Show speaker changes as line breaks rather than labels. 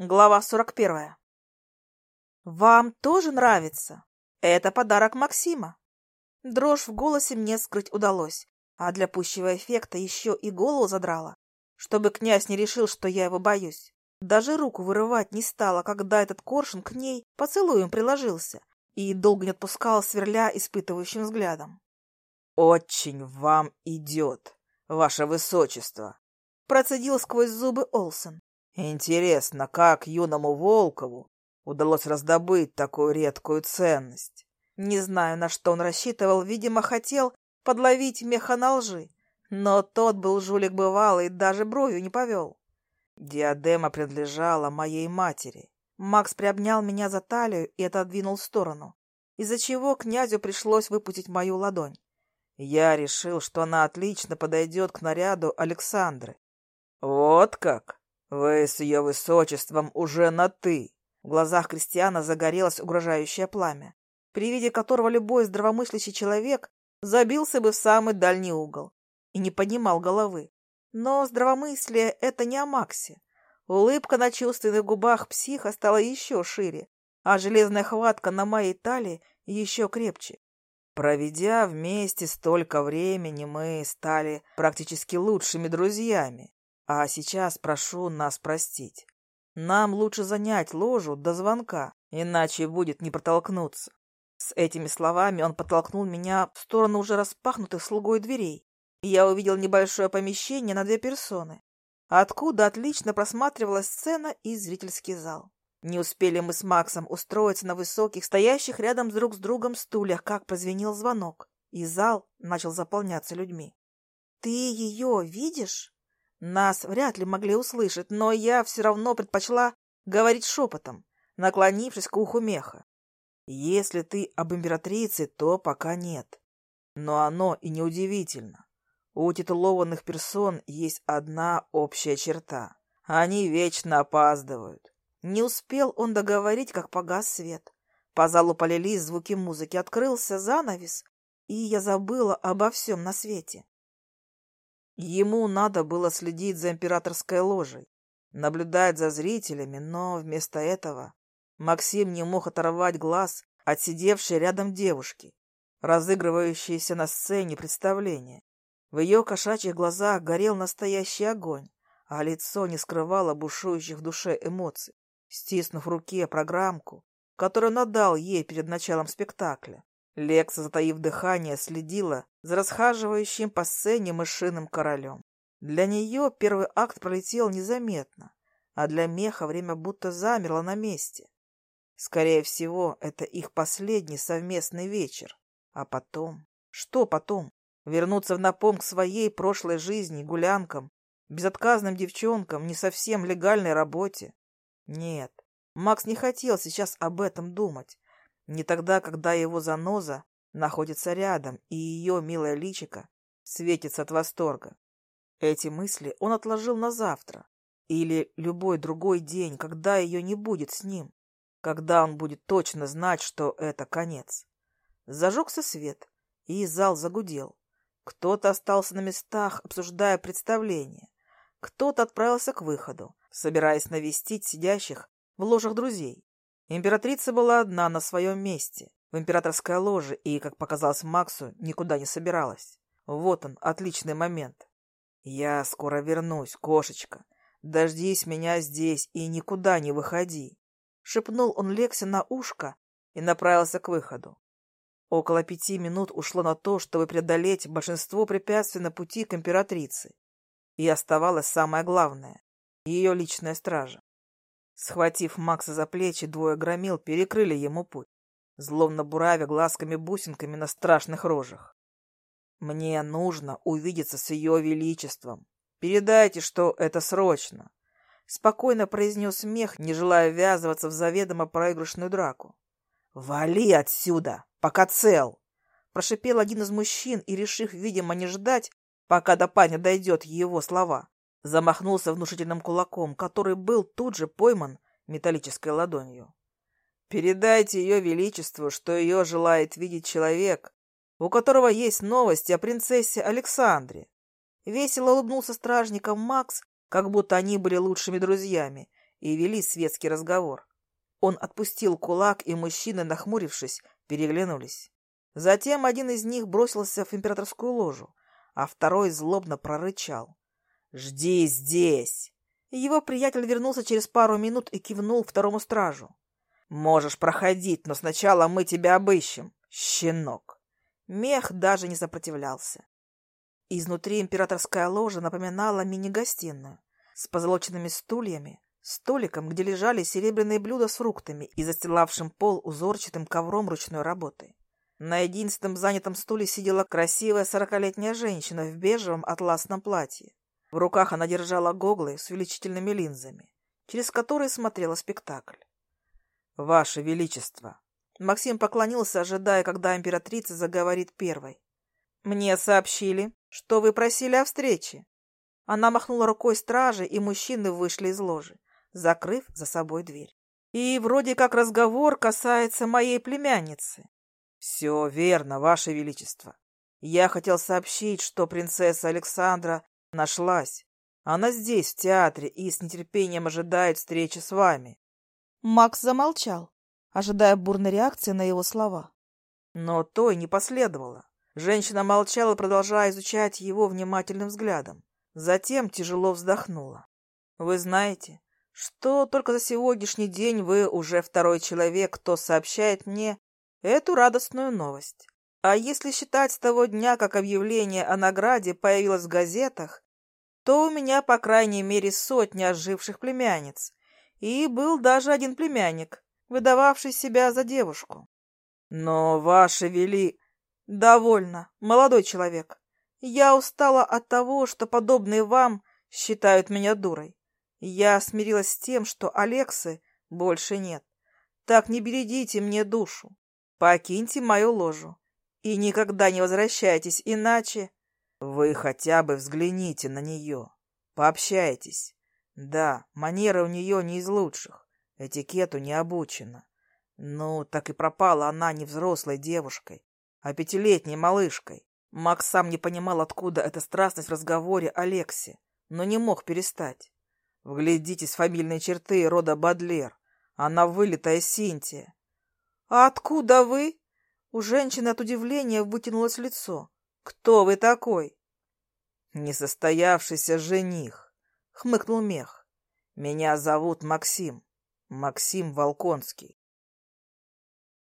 Глава 41. «Вам тоже нравится? Это подарок Максима». Дрожь в голосе мне скрыть удалось, а для пущего эффекта еще и голову задрала, чтобы князь не решил, что я его боюсь. Даже руку вырывать не стала, когда этот коршун к ней поцелуем приложился и долго не отпускал, сверля испытывающим взглядом.
«Очень вам идет, ваше высочество!»
Процедил сквозь зубы Олсен.
Интересно, как юному Волкову удалось раздобыть такую редкую ценность?
Не знаю, на что он рассчитывал, видимо, хотел подловить меха на лжи, но тот был жулик бывалый и даже бровью не повел.
Диадема принадлежала моей матери.
Макс приобнял меня за талию и отодвинул в сторону, из-за чего князю пришлось выпустить мою ладонь.
Я решил, что она отлично подойдет к наряду Александры. Вот как? «Вы с ее высочеством уже на «ты».
В глазах Кристиана загорелось угрожающее пламя, при виде которого любой здравомыслящий человек забился бы в самый дальний угол и не поднимал головы. Но здравомыслие — это не о Максе. Улыбка на чувственных губах психа стала еще шире, а железная хватка на моей талии еще крепче.
Проведя вместе столько времени, мы стали практически лучшими друзьями. А сейчас прошу нас простить. Нам лучше занять ложу до звонка, иначе будет не протолкнуться.
С этими словами он подтолкнул меня в сторону уже распахнутых слугой дверей, я увидел небольшое помещение на две персоны, откуда отлично просматривалась сцена и зрительский зал. Не успели мы с Максом устроиться на высоких, стоящих рядом друг с другом стульях, как прозвенел звонок, и зал начал заполняться людьми. — Ты ее видишь? Нас вряд ли могли услышать, но я все равно предпочла говорить шепотом, наклонившись к уху меха.
Если ты об императрице, то пока нет. Но оно и неудивительно. У титулованных персон есть одна общая черта. Они вечно опаздывают.
Не успел он договорить, как погас свет. По залу полились звуки музыки, открылся занавес, и я забыла обо всем на свете.
Ему надо было следить за императорской ложей, наблюдать за зрителями, но вместо этого Максим не мог оторвать глаз от сидевшей рядом девушки, разыгрывающейся на сцене представления. В ее кошачьих глазах горел настоящий огонь, а лицо не скрывало бушующих в душе эмоций. Стиснув в руке программку, которую надал ей перед началом спектакля, Лекса, затаив дыхание, следила за расхаживающим по сцене мышиным королем. Для нее первый акт пролетел незаметно, а для меха время будто замерло на месте. Скорее всего, это их последний совместный вечер. А потом? Что потом? Вернуться в напом к своей прошлой жизни, гулянкам, безотказным девчонкам, не совсем легальной работе? Нет, Макс не хотел сейчас об этом думать. Не тогда, когда его заноза находится рядом, и ее милое личико светится от восторга. Эти мысли он отложил на завтра или любой другой день, когда ее не будет с ним, когда он будет точно знать, что это конец. Зажегся свет, и зал загудел. Кто-то остался на местах, обсуждая представление. Кто-то отправился к выходу, собираясь навестить сидящих в ложах друзей. Императрица была одна на своем месте, в императорской ложе, и, как показалось Максу, никуда не собиралась. Вот он, отличный момент. «Я скоро вернусь, кошечка. Дождись меня здесь и никуда не выходи», — шепнул он Лексе на ушко и направился к выходу. Около пяти минут ушло на то, чтобы преодолеть большинство препятствий на пути к императрице. И оставалось самое главное — ее личная стража. Схватив Макса за плечи, двое громил перекрыли ему путь, зловно буравя глазками-бусинками на страшных рожах. «Мне нужно увидеться с ее величеством. Передайте, что это срочно», — спокойно произнес мех, не желая ввязываться в заведомо проигрышную драку. «Вали отсюда, пока цел!» — прошипел один из мужчин и, решив, видимо, не ждать, пока до парня дойдет его слова, Замахнулся внушительным кулаком, который был тут же пойман металлической ладонью. «Передайте ее величеству, что ее желает видеть человек, у которого есть новости о принцессе Александре». Весело улыбнулся стражником Макс, как будто они были лучшими друзьями,
и вели светский разговор. Он отпустил кулак, и мужчины, нахмурившись, переглянулись. Затем один из них бросился в императорскую ложу, а второй злобно прорычал. «Жди здесь!» Его приятель вернулся через пару минут и кивнул второму стражу. «Можешь проходить, но сначала мы тебя обыщем, щенок!» Мех даже не сопротивлялся. Изнутри императорская ложа напоминала мини-гостиную с позолоченными стульями, столиком, где лежали серебряные блюда с фруктами и застилавшим пол узорчатым ковром ручной работы. На единственном занятом стуле сидела красивая сорокалетняя женщина в бежевом атласном платье. В руках она держала гоглы с увеличительными линзами, через которые смотрела спектакль. «Ваше Величество!» Максим поклонился, ожидая, когда императрица заговорит первой. «Мне сообщили, что вы просили о встрече». Она махнула рукой стражи, и мужчины вышли из ложи, закрыв за собой дверь. «И вроде как разговор касается моей племянницы». «Все верно, Ваше Величество. Я хотел сообщить, что принцесса Александра нашлась. Она здесь, в театре, и с нетерпением ожидает встречи с вами».
Макс замолчал, ожидая бурной реакции на его слова.
Но той не последовало. Женщина молчала, продолжая изучать его внимательным взглядом. Затем тяжело вздохнула. «Вы знаете, что только за сегодняшний день вы уже второй человек, кто сообщает мне эту радостную новость. А если считать с того дня, как объявление о награде появилось в газетах, то у меня, по крайней мере, сотня оживших племянниц. И был даже один племянник, выдававший себя за девушку. Но, ваше вели... Довольно, молодой человек. Я устала от того, что подобные вам считают меня дурой. Я смирилась с тем, что Алексы больше нет. Так не бередите мне душу. Покиньте мою ложу и никогда не возвращайтесь, иначе... Вы хотя бы взгляните на нее, пообщайтесь. Да, манера у нее не из лучших, этикету не обучена. Ну, так и пропала она не взрослой девушкой, а пятилетней малышкой. Макс сам не понимал, откуда эта страстность в разговоре Алексе, но не мог перестать. Вглядитесь в фамильные черты рода Бадлер. Она вылитая Синтия. «А откуда вы?» У женщины от удивления вытянулось лицо. «Кто вы такой?» «Несостоявшийся жених», — хмыкнул Мех. «Меня зовут Максим. Максим Волконский.